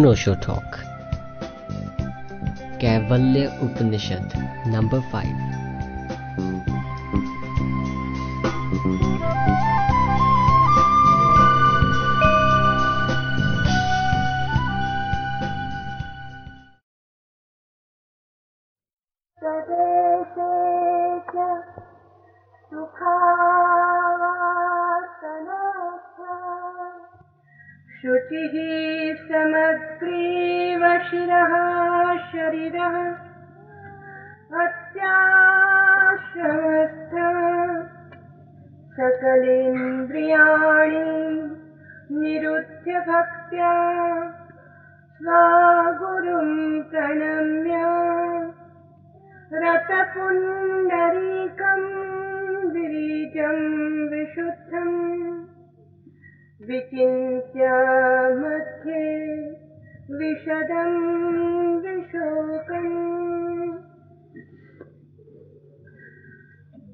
अनोशो talk कैवल्य उपनिषद number five समग्रीव शिरः शरीरः अत्याश्रमस्थ सकलेन्द्रियाणि निरुध्य भक्त्या स्वागुरुं प्रणम्य रतपुण्डरीकं गिरिजं विशुद्धम् विचिन्त्य मध्ये विशदं विशोकम्।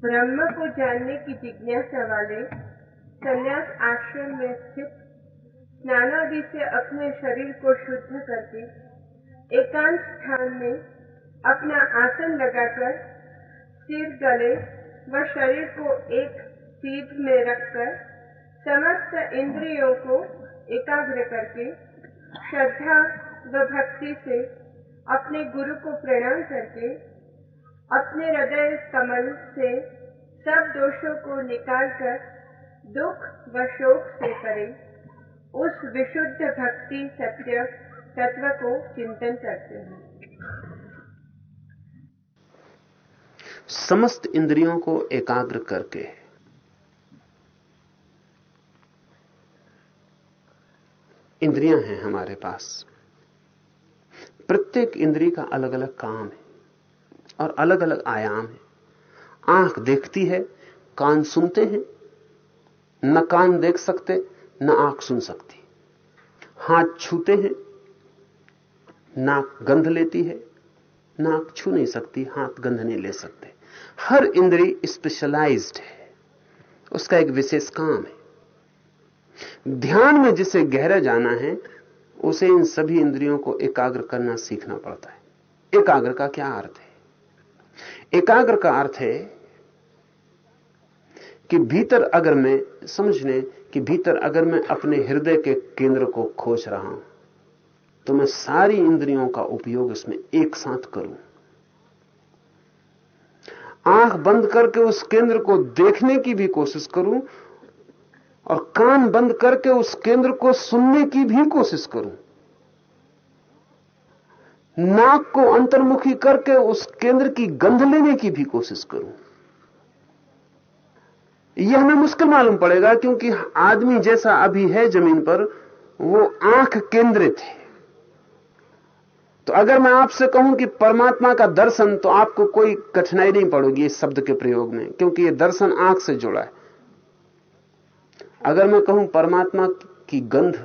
ब्रह्म को जानने की जिज्ञासा वाले, संन्यास आश्रम में स्थित स्नानादि से अपने शरीर को शुद्ध करके, एकांत स्थान में अपना आसन लगाकर, सिर गले व शरीर को एक सीध में रखकर समस्त इंद्रियों को एकाग्र करके श्रद्धा व भक्ति से अपने गुरु को प्रणाम करके अपने हृदय कमल से सब दोषों को निकालकर दुख व शोक से परे उस विशुद्ध भक्ति सत्य तत्व को चिंतन करते हैं। समस्त इंद्रियों को एकाग्र करके इंद्रियाँ हैं हमारे पास। प्रत्येक इंद्री का अलग अलग काम है और अलग अलग आयाम है। आँख देखती है, कान सुनते हैं, न कान देख सकते, न आँख सुन सकती। हाथ छूते हैं, नाक गंध लेती है, नाक छू नहीं सकती, हाथ गंध नहीं ले सकते। हर इंद्री स्पेशलाइज्ड है, उसका एक विशेष काम है। ध्यान में जिसे गहरा जाना है, उसे इन सभी इंद्रियों को एकाग्र करना सीखना पड़ता है। एकाग्र का क्या अर्थ है? एकाग्र का अर्थ है कि भीतर अगर मैं, समझ लें कि भीतर अगर मैं अपने हृदय के केंद्र को खोज रहा हूँ तो मैं सारी इंद्रियों का उपयोग इसमें एक साथ करूँ। आँख बंद करके उस केंद्र को देखने की भी कोशिश करूँ और कान बंद करके उस केंद्र को सुनने की भी कोशिश करूँ। नाक को अंतर्मुखी करके उस केंद्र की गंध लेने की भी कोशिश करूँ। यह हमें मुश्किल मालूम पड़ेगा क्योंकि आदमी जैसा अभी है ज़मीन पर, वो आँख केंद्रित है। तो अगर मैं आपसे कहूँ कि परमात्मा का दर्शन तो आपको कोई कठिनाई नहीं पड़ेगी इस शब्द के प्रयोग में, क्योंकि यह दर्शन आँख से जुड़ा है। अगर मैं कहूँ परमात्मा की गंध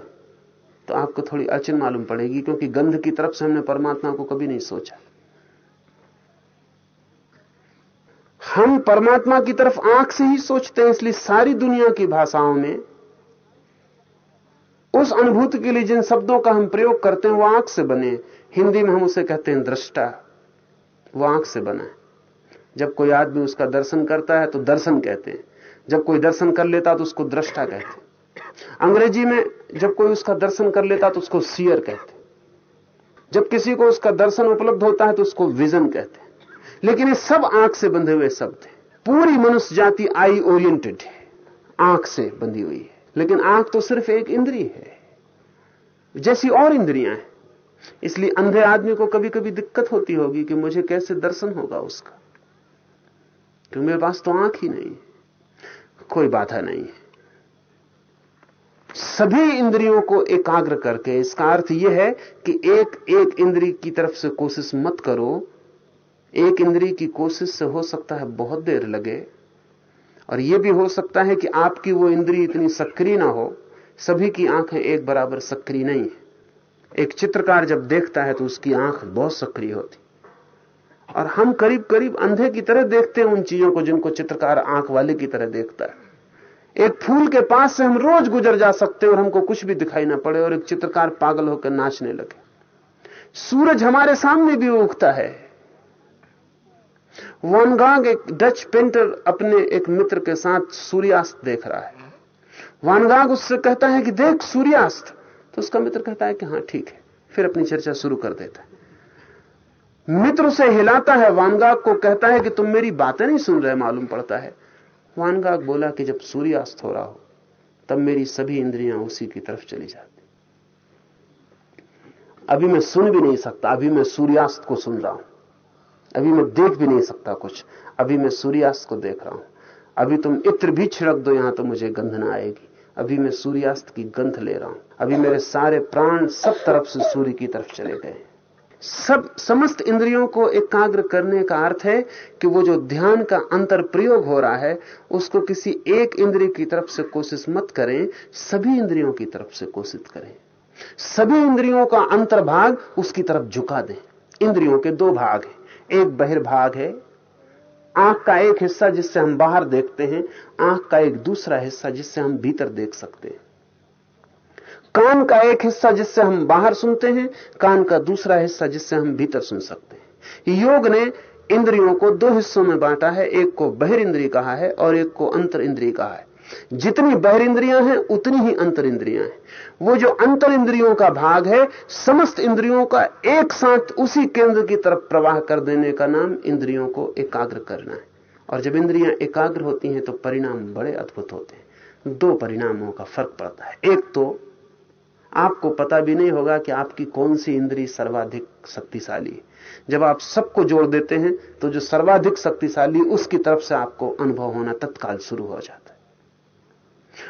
तो आपको थोड़ी अड़चन मालूम पड़ेगी, क्योंकि गंध की तरफ़ से हमने परमात्मा को कभी नहीं सोचा। हम परमात्मा की तरफ़ आँख से ही सोचते हैं, इसलिए सारी दुनिया की भाषाओं में उस अनुभूति के लिए जिन शब्दों का हम प्रयोग करते हैं, वो आँख से बने हिंदी में हम उसे कहते हैं दृष्टा। वो आँख से बना है। जब कोई आदमी उसका दर्शन करता है तो दर्शन कहते हैं। जब कोई दर्शन कर लेता तो उसको दृष्टा कहते। अंग्रेज़ी में जब कोई उसका दर्शन कर लेता तो उसको सियर कहते। जब किसी को उसका दर्शन उपलब्ध होता है तो उसको विजन कहते। लेकिन ये सब आँख से बंधे हुए शब्द हैं। पूरी मनुष्य जाति आई ओरिएंटेड है। आँख से बंधी हुई है। लेकिन आँख तो सिर्फ़ एक इंद्री है। जैसी और इंद्रियाँ हैं। इसलिए अंधे आदमी को कभी कभी दिक्कत होती होगी कि मुझे कैसे दर्शन होगा उसका। क्योंकि मेरे पास तो आँख ही नहीं कोई बाधा नहीं। है सभी इंद्रियों को एकाग्र करके, इसका अर्थ यह है कि एक एक इंद्री की तरफ़ से कोशिश मत करो। एक इंद्री की कोशिश से हो सकता है बहुत देर लगे, और यह भी हो सकता है कि आपकी वो इंद्री इतनी सक्रिय ना हो। सभी की आँखें एक बराबर सक्रिय नहीं। है एक चित्रकार जब देखता है तो उसकी आँख बहुत सक्रिय होती। और हम करीब करीब अंधे की तरह देखते हैं उन चीज़ों को जिनको चित्रकार आँख वाले की तरह देखता है। एक फूल के पास से हम रोज गुजर जा सकते हैं और हमको कुछ भी दिखाई ना पड़े और एक चित्रकार पागल होकर नाचने लगे। सूरज हमारे सामने भी उगता है। वानगांग एक डच पेंटर, अपने एक मित्र के साथ सूर्यास्त देख रहा है। वानगांग उससे कहता है कि देख सूर्यास्त। तो उसका मित्र कहता है कि हाँ, ठीक है। फिर अपनी चर्चा शुरू कर देता है। मित्र उसे हिलाता है, वानगाग को कहता है कि तुम मेरी बातें नहीं सुन रहे, मालूम पड़ता है। वानगाग बोला कि जब सूर्यास्त हो रहा हो, तब मेरी सभी इंद्रियाँ उसी की तरफ़ चली जाती। अभी मैं सुन भी नहीं सकता, अभी मैं सूर्यास्त को सुन रहा हूँ। अभी मैं देख भी नहीं सकता कुछ, अभी मैं सूर्यास्त को देख रहा हूँ। अभी तुम इत्र भी छिड़क दो, यहाँ तो मुझे गंध ना आएगी। अभी मैं सूर्यास्त की गंध ले रहा हूँ। अभी मेरे सारे प्राण सब तरफ़ से सूर्य की तरफ़ चले गए सब, समस्त इंद्रियों को एकाग्र करने का अर्थ है कि वो जो ध्यान का अंतर प्रयोग हो रहा है, उसको किसी एक इंद्रिय की तरफ़ से कोशिश मत करें, सभी इंद्रियों की तरफ़ से कोशिश करें। सभी इंद्रियों का अंतर्भाग उसकी तरफ़ झुका दें। इंद्रियों के दो भाग हैं। एक बहिर्भाग है, आँख का एक हिस्सा जिससे हम बाहर देखते हैं, आँख का एक दूसरा हिस्सा जिससे हम भीतर देख सकते हैं। कान का एक हिस्सा जिससे हम बाहर सुनते हैं, कान का दूसरा हिस्सा जिससे हम भीतर सुन सकते हैं। योग ने इंद्रियों को दो हिस्सों में बांटा है, एक को बहिर इंद्री कहा है और एक को अंतर इंद्री कहा है। जितनी बहिर इंद्रियाँ हैं, उतनी ही अंतर इंद्रियाँ हैं। वो जो अंतर इंद्रियों का भाग है, समस्त इंद्रियों का एक साथ उसी केंद्र की तरफ़ प्रवाह कर देने का नाम इंद्रियों को एकाग्र करना है। और जब इंद्रियाँ एकाग्र होती हैं तो परिणाम बड़े अद्भुत होते हैं। दो परिणामों का फ़र्क पड़ता है। एक तो आपको पता भी नहीं होगा कि आपकी कौन सी इंद्री सर्वाधिक शक्तिशाली है। जब आप सबको जोड़ देते हैं तो जो सर्वाधिक शक्तिशाली, उसकी तरफ़ से आपको अनुभव होना तत्काल शुरू हो जाता है।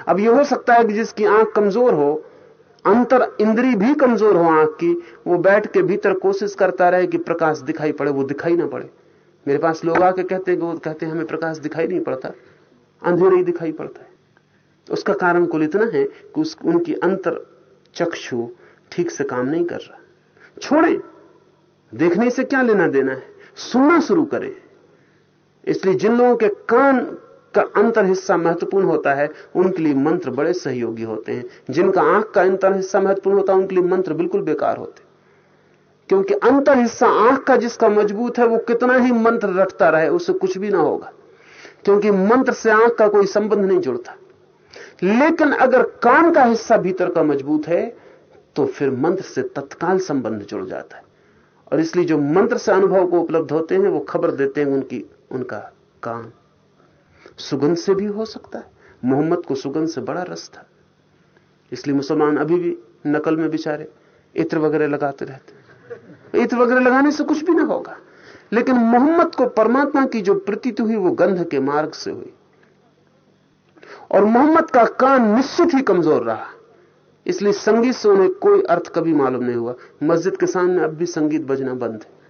अब यह हो सकता है कि जिसकी आँख कमज़ोर हो, अंतर इंद्री भी कमज़ोर हो आँख की, वो बैठ के भीतर कोशिश करता रहे कि प्रकाश दिखाई पड़े, वो दिखाई ना पड़े। मेरे पास लोग आके कहते हैं वो कहते हैं, हमें प्रकाश दिखाई नहीं पड़ता, अंधेरे ही दिखाई पड़ता है। उसका कारण कुल इतना है कि उस, उनकी अंतर चक्षु ठीक से काम नहीं कर रहा। छोड़ें। देखने से क्या लेना देना है? सुनना शुरू करें। इसलिए जिन लोगों के कान का अंतर हिस्सा महत्वपूर्ण होता है, उनके लिए मंत्र बड़े सहयोगी होते हैं। जिनका आँख का अंतर हिस्सा महत्वपूर्ण होता है, उनके लिए मंत्र बिल्कुल बेकार होते क्योंकि अंतर हिस्सा आँख का जिसका मज़बूत है, वो कितना ही मंत्र रटता रहे उससे कुछ भी ना होगा। क्योंकि मंत्र से आँख का कोई संबंध नहीं जुड़ता। लेकिन अगर कान का हिस्सा भीतर का मज़बूत है तो फिर मंत्र से तत्काल संबंध जुड़ जाता है। और इसलिए जो मंत्र से अनुभव को उपलब्ध होते हैं, वो खबर देते हैं उनकी, उनका काम। सुगंध से भी हो सकता है। मोहम्मद को सुगंध से बड़ा रस था। इसलिए मुसलमान अभी भी नकल में बिचारे, इत्र वगैरह लगाते रहते इत्र वगैरह लगाने से कुछ भी ना होगा। लेकिन मोहम्मद को परमात्मा की जो प्रतीत हुई, वो गंध के मार्ग से हुई। और मोहम्मद का कान निश्चित ही कमज़ोर रहा। इसलिए संगीत से उन्हें कोई अर्थ कभी मालूम नहीं हुआ। मस्जिद के सामने अब भी संगीत बजना बंद है।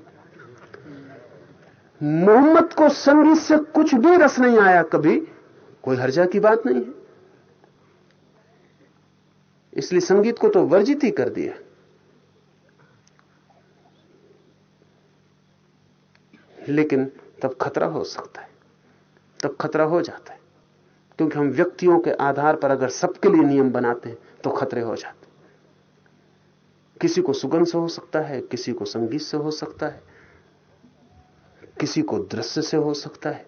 मोहम्मद को संगीत से कुछ भी रस नहीं आया कभी। कोई हर्जा की बात नहीं है। इसलिए संगीत को तो वर्जित ही कर दिया। लेकिन तब खतरा हो सकता है। तब खतरा हो जाता है। क्योंकि हम व्यक्तियों के आधार पर अगर सबके लिए नियम बनाते हैं तो खतरे हो जाते किसी को सुगंध से हो सकता है, किसी को संगीत से हो सकता है, किसी को दृश्य से हो सकता है,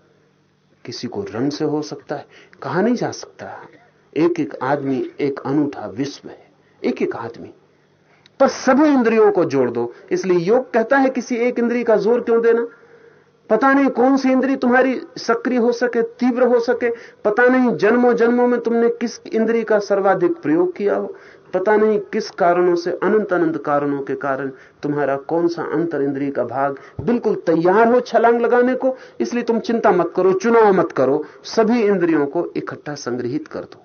किसी को रंग से हो सकता है, कहा नहीं जा सकता। एक एक आदमी, एक अनूठा विश्व है एक एक आदमी। पर सभी इंद्रियों को जोड़ दो। इसलिए योग कहता है किसी एक इंद्री का ज़ोर क्यों देना? पता नहीं कौन सी इंद्री तुम्हारी सक्रिय हो सके, तीव्र हो सके। पता नहीं जन्मों जन्मों में तुमने किस इंद्री का सर्वाधिक प्रयोग किया हो। पता नहीं किस कारणों से अनंत अनंत कारणों के कारण तुम्हारा कौन सा अंतर इंद्री का भाग बिल्कुल तैयार हो छलांग लगाने को। इसलिए तुम चिंता मत करो, चुनाव मत करो। सभी इंद्रियों को इकट्ठा संग्रहित कर दो।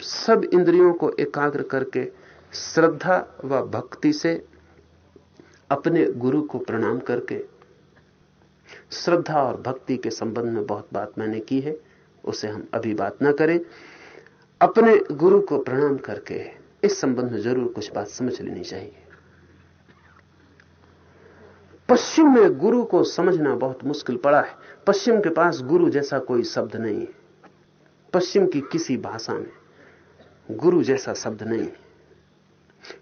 सब इंद्रियों को एकाग्र करके श्रद्धा व भक्ति से अपने गुरु को प्रणाम करके श्रद्धा और भक्ति के संबंध में बहुत बात मैंने की है, उसे हम अभी बात ना करें। अपने गुरु को प्रणाम करके इस संबंध में ज़रूर कुछ बात समझ लेनी चाहिए। पश्चिम में गुरु को समझना बहुत मुश्किल पड़ा है। पश्चिम के पास गुरु जैसा कोई शब्द नहीं है। पश्चिम की किसी भाषा में गुरु जैसा शब्द नहीं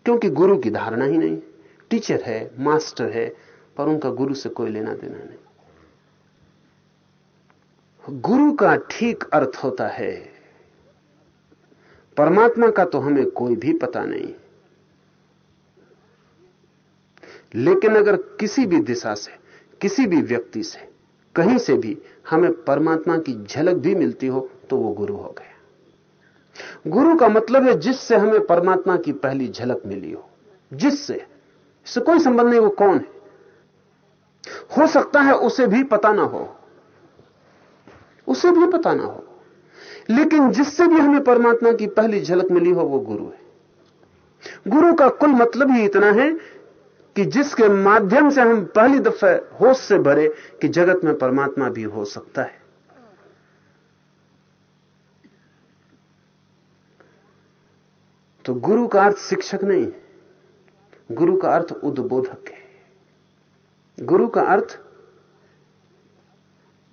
क्योंकि गुरु की धारणा ही नहीं। टीचर है, मास्टर है, पर उनका गुरु से कोई लेना देना नहीं। गुरु का ठीक अर्थ होता है। परमात्मा का तो हमें कोई भी पता नहीं। लेकिन अगर किसी भी दिशा से, किसी भी व्यक्ति से, कहीं से भी हमें परमात्मा की झलक भी मिलती हो तो वो गुरु हो गया। गुरु का मतलब है जिससे हमें परमात्मा की पहली झलक मिली हो। जिससे। इससे कोई संबंध नहीं, वो कौन है? हो सकता है उसे भी पता ना हो। उसे भी पता ना हो। लेकिन जिससे भी हमें परमात्मा की पहली झलक मिली हो, वो गुरु है। गुरु का कुल मतलब ही इतना है कि जिसके माध्यम से हम पहली दफे होश से भरे कि जगत में परमात्मा भी हो सकता है। तो गुरु का अर्थ शिक्षक नहीं गुरु का अर्थ उद्बोधक है। गुरु का अर्थ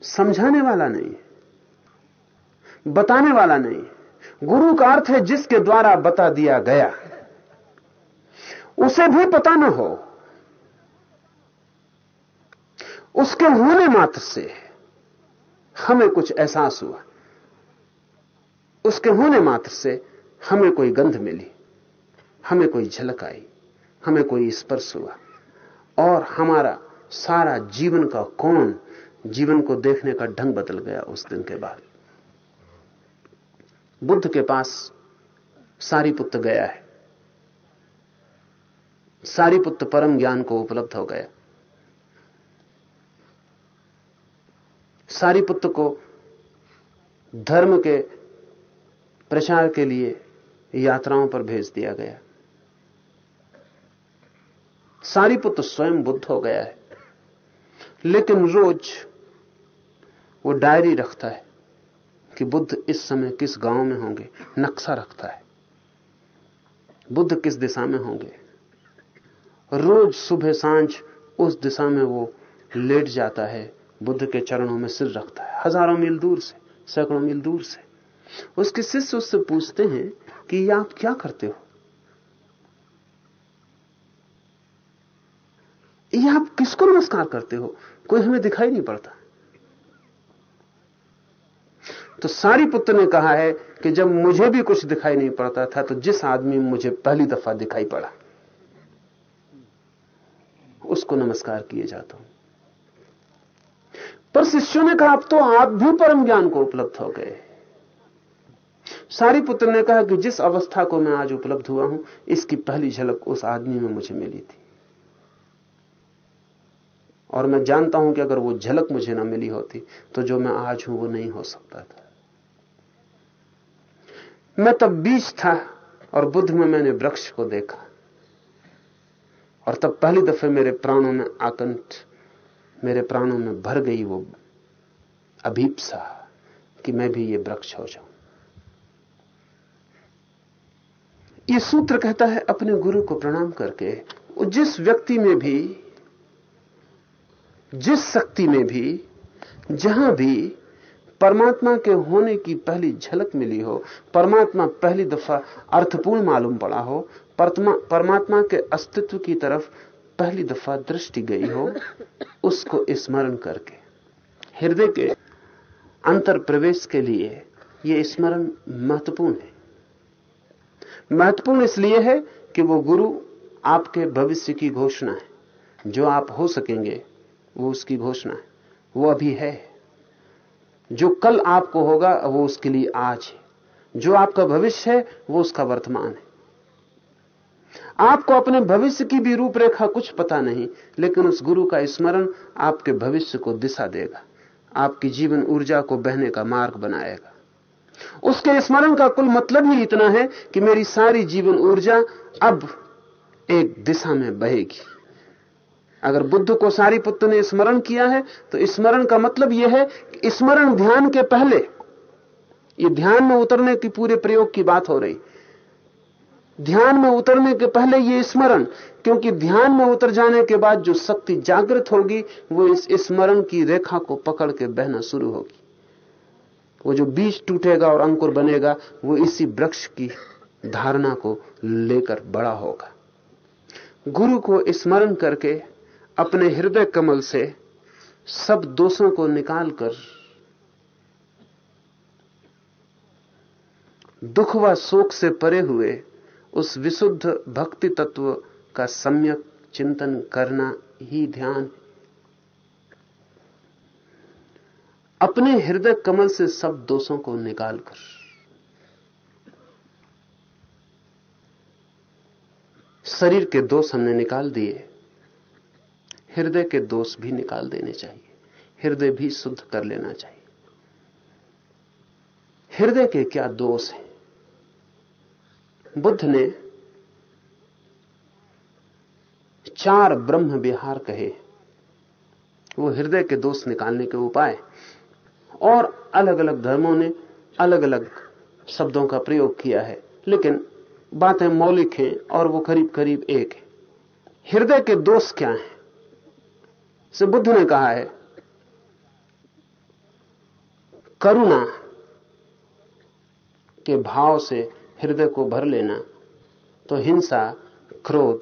समझाने वाला नहीं, बताने वाला नहीं। गुरु का अर्थ है जिसके द्वारा बता दिया गया। उसे भी पता न हो। उसके होने मात्र से हमें कुछ एहसास हुआ। उसके होने मात्र से हमें कोई गंध मिली, हमें कोई झलक आई, हमें कोई स्पर्श हुआ, और हमारा सारा जीवन का कोण जीवन को देखने का ढंग बदल गया उस दिन के बाद। बुद्ध के पास सारी पुत्र गया है। सारी पुत्र परम ज्ञान को उपलब्ध हो गया। सारी पुत्र को धर्म के प्रचार के लिए यात्राओं पर भेज दिया गया। सारी पुत्र स्वयं बुद्ध हो गया है। लेकिन रोज वो डायरी रखता है कि बुद्ध इस समय किस गाँव में होंगे, नक्शा रखता है। बुद्ध किस दिशा में होंगे? रोज सुबह साँझ उस दिशा में वो लेट जाता है, बुद्ध के चरणों में सिर रखता है। हज़ारों मील दूर से, सैकड़ों मील दूर से। उसके शिष्य उससे पूछते हैं कि ये आप क्या करते हो? ये आप किसको नमस्कार करते हो? कोई हमें दिखाई नहीं पड़ता। तो सारी पुत्र ने कहा है कि जब मुझे भी कुछ दिखाई नहीं पड़ता था तो जिस आदमी मुझे पहली दफ़ा दिखाई पड़ा, उसको नमस्कार किए जाता हूँ। पर शिष्यों ने कहा, अब तो आप भी परम ज्ञान को उपलब्ध हो गए। सारी पुत्र ने कहा कि जिस अवस्था को मैं आज उपलब्ध हुआ हूँ, इसकी पहली झलक उस आदमी में मुझे मिली थी। और मैं जानता हूँ कि अगर वो झलक मुझे ना मिली होती तो जो मैं आज हूँ वो नहीं हो सकता था। मैं तब बीज था और बुद्ध में मैंने वृक्ष को देखा। और तब पहली दफे मेरे प्राणों में आकंठ मेरे प्राणों में भर गई वो अभीपसा कि मैं भी ये वृक्ष हो जाऊँ। ये सूत्र कहता है, अपने गुरु को प्रणाम करके जिस व्यक्ति में भी, जिस शक्ति में भी, जहाँ भी परमात्मा के होने की पहली झलक मिली हो, परमात्मा पहली दफ़ा अर्थपूर्ण मालूम पड़ा हो परमात्मा के अस्तित्व की तरफ़ पहली दफ़ा दृष्टि गई हो, उसको स्मरण करके। हृदय के अंतर प्रवेश के लिए यह स्मरण महत्वपूर्ण है। महत्वपूर्ण इसलिए है कि वो गुरु आपके भविष्य की घोषणा है। जो आप हो सकेंगे, वो उसकी घोषणा है। वो अभी है। जो कल आपको होगा, वो उसके लिए आज है। जो आपका भविष्य है, वो उसका वर्तमान है। आपको अपने भविष्य की भी रूपरेखा कुछ पता नहीं, लेकिन उस गुरु का स्मरण आपके भविष्य को दिशा देगा। आपकी जीवन ऊर्जा को बहने का मार्ग बनाएगा। उसके स्मरण का कुल मतलब ही इतना है कि मेरी सारी जीवन ऊर्जा अब एक दिशा में बहेगी। अगर बुद्ध को सारी पुत्र ने स्मरण किया है तो स्मरण का मतलब यह है कि स्मरण ध्यान के पहले, ये ध्यान में उतरने की पूरे प्रयोग की बात हो रही। ध्यान में उतरने के पहले ये स्मरण, क्योंकि ध्यान में उतर जाने के बाद जो शक्ति जागृत होगी, वो इस स्मरण की रेखा को पकड़ के बहना शुरू होगी। वो जो बीज टूटेगा और अंकुर बनेगा, वो इसी वृक्ष की धारणा को लेकर बड़ा होगा। गुरु को स्मरण करके अपने हृदय कमल से सब दोषों को निकालकर दुख व शोक से परे हुए उस विशुद्ध भक्ति तत्व का सम्यक चिंतन करना ही ध्यान अपने हृदय कमल से सब दोषों को निकालकर शरीर के दोष हमने निकाल दिए। हृदय के दोष भी निकाल देने चाहिए। हृदय भी शुद्ध कर लेना चाहिए। हृदय के क्या दोष हैं? बुद्ध ने चार ब्रह्म विहार कहे। वो हृदय के दोष निकालने के उपाय और अलग अलग धर्मों ने अलग अलग शब्दों का प्रयोग किया है। लेकिन बातें मौलिक हैं और वो करीब करीब एक है। हृदय के दोष क्या हैं? से बुद्ध ने कहा है, करुणा के भाव से हृदय को भर लेना तो हिंसा, क्रोध,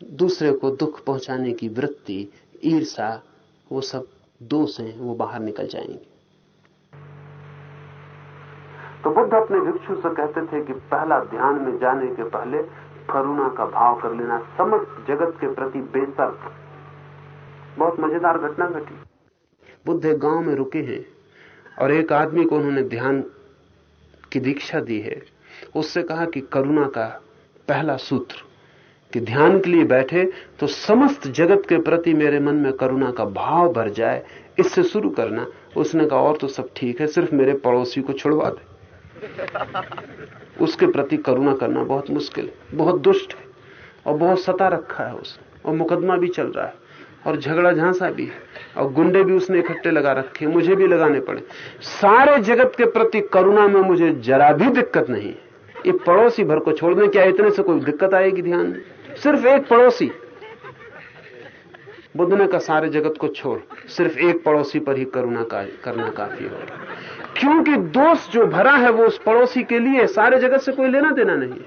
दूसरे को दुख पहुँचाने की वृत्ति ईर्षा वो सब दोष हैं, वो बाहर निकल जाएँगे. तो बुद्ध अपने भिक्षु से कहते थे कि पहला ध्यान में जाने के पहले करुणा का भाव कर लेना, समस्त जगत के प्रति बेतर्क बहुत मज़ेदार घटना घटी। बुद्ध एक गाँव में रुके हैं और एक आदमी को उन्होंने ध्यान की दीक्षा दी है। उससे कहा कि करुणा का पहला सूत्र कि ध्यान के लिए बैठे तो समस्त जगत के प्रति मेरे मन में करुणा का भाव भर जाए। इससे शुरू करना। उसने कहा, और तो सब ठीक है, सिर्फ़ मेरे पड़ोसी को छुड़वा दे। उसके प्रति करुणा करना बहुत मुश्किल है, बहुत दुष्ट है और बहुत सता रखा है उसने और मुकदमा भी चल रहा है। और झगड़ा झांसा भी है। और गुंडे भी उसने इकट्ठे लगा रखे मुझे भी लगाने पड़े। सारे जगत के प्रति करुणा में मुझे जरा भी दिक्कत नहीं। ये पड़ोसी भर को छोड़ने क्या इतने से कोई दिक्कत आएगी ध्यान सिर्फ़ एक पड़ोसी। बुद्ध ने कहा सारे जगत को छोड़। सिर्फ़ एक पड़ोसी पर ही करुणा का, करना काफ़ी होगा क्योंकि दोष जो भरा है वो उस पड़ोसी के लिए सारे जगत से कोई लेना देना नहीं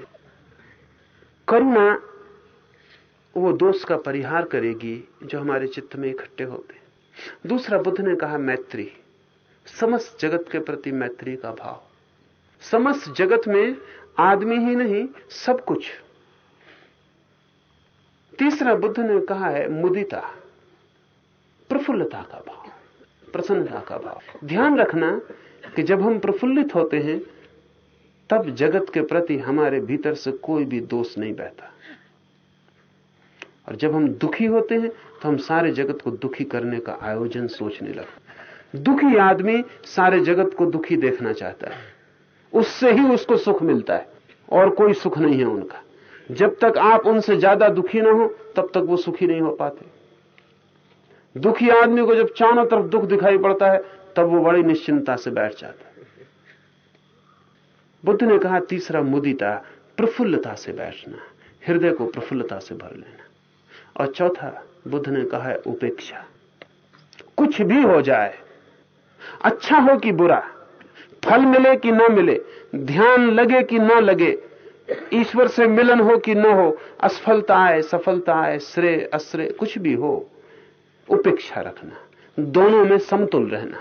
करुणा वो दोष का परिहार करेगी जो हमारे चित्त में इकट्ठे होते दूसरा बुद्ध ने कहा, मैत्री। समस्त जगत के प्रति मैत्री का भाव। समस्त जगत में आदमी ही नहीं, सब कुछ। तीसरा बुद्ध ने कहा है, मुदिता। प्रफुल्लता का भाव। प्रसन्नता का भाव। ध्यान रखना कि जब हम प्रफुल्लित होते हैं, तब जगत के प्रति हमारे भीतर से कोई भी दोष नहीं बहता। और जब हम दुखी होते हैं तो हम सारे जगत को दुखी करने का आयोजन सोचने लगते दुखी आदमी सारे जगत को दुखी देखना चाहता है। उससे ही उसको सुख मिलता है, और कोई सुख नहीं है उनका। जब तक आप उनसे ज़्यादा दुखी ना हो, तब तक वो सुखी नहीं हो पाते। दुखी आदमी को जब चारों तरफ़ दुख दिखाई पड़ता है, तब वो बड़ी निश्चिंता से बैठ जाता है। बुद्ध ने कहा, तीसरा मुदिता प्रफुल्लता से बैठना, हृदय को प्रफुल्लता से भर लेना। और चौथा, बुद्ध ने कहा है उपेक्षा। कुछ भी हो जाए अच्छा हो कि बुरा, फल मिले कि ना मिले, ध्यान लगे कि ना लगे, ईश्वर से मिलन हो कि न हो, असफलता आए, सफलता आए, श्रेय, अश्रेय, कुछ भी हो, उपेक्षा रखना। दोनों में समतुल रहना,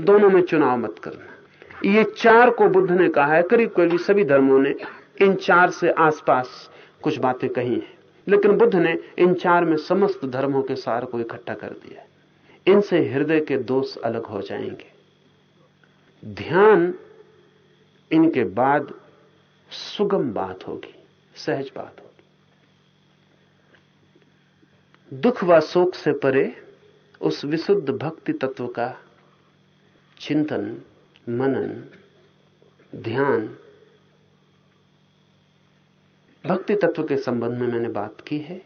दोनों में चुनाव मत करना। ये चार को बुद्ध ने कहा है करीब करीब सभी धर्मों ने इन चार से आसपास कुछ बातें कही हैं। लेकिन बुद्ध ने इन चार में समस्त धर्मों के सार को इकट्ठा कर दिया। इनसे हृदय के दोष अलग हो जाएँगे। ध्यान इनके बाद सुगम बात होगी, सहज बात होगी। दुख व शोक से परे उस विशुद्ध भक्ति तत्व का चिंतन, मनन, ध्यान भक्ति तत्व के संबंध में मैंने बात की है।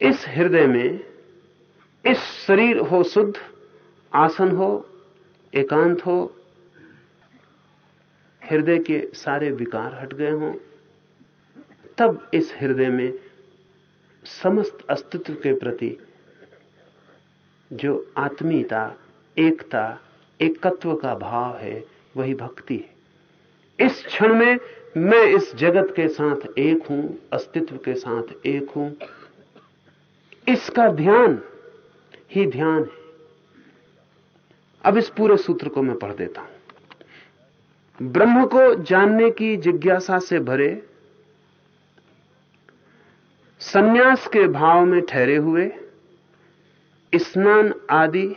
इस हृदय में, इस शरीर हो शुद्ध, आसन हो, एकांत हो, हृदय के सारे विकार हट गए हों, तब इस हृदय में समस्त अस्तित्व के प्रति जो आत्मीयता, एकता, एकत्व का भाव है, वही भक्ति है। इस क्षण में मैं इस जगत के साथ एक हूँ, अस्तित्व के साथ एक हूँ। इसका ध्यान ही ध्यान है। अब इस पूरे सूत्र को मैं पढ़ देता हूँ। ब्रह्म को जानने की जिज्ञासा से भरे, सन्यास के भाव में ठहरे हुए, स्नान आदि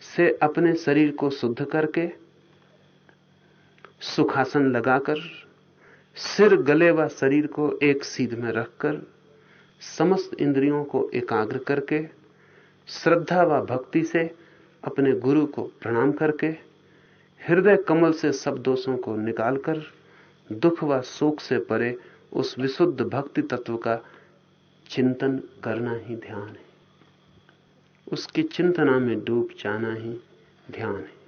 से अपने शरीर को शुद्ध करके सुखासन लगाकर, सिर गले व शरीर को एक सीध में रखकर, समस्त इंद्रियों को एकाग्र करके, श्रद्धा व भक्ति से अपने गुरु को प्रणाम करके, हृदय कमल से सब दोषों को निकालकर, दुख व शोक से परे उस विशुद्ध भक्ति तत्व का चिंतन करना ही ध्यान है। उसकी चिंतना में डूब जाना ही ध्यान है।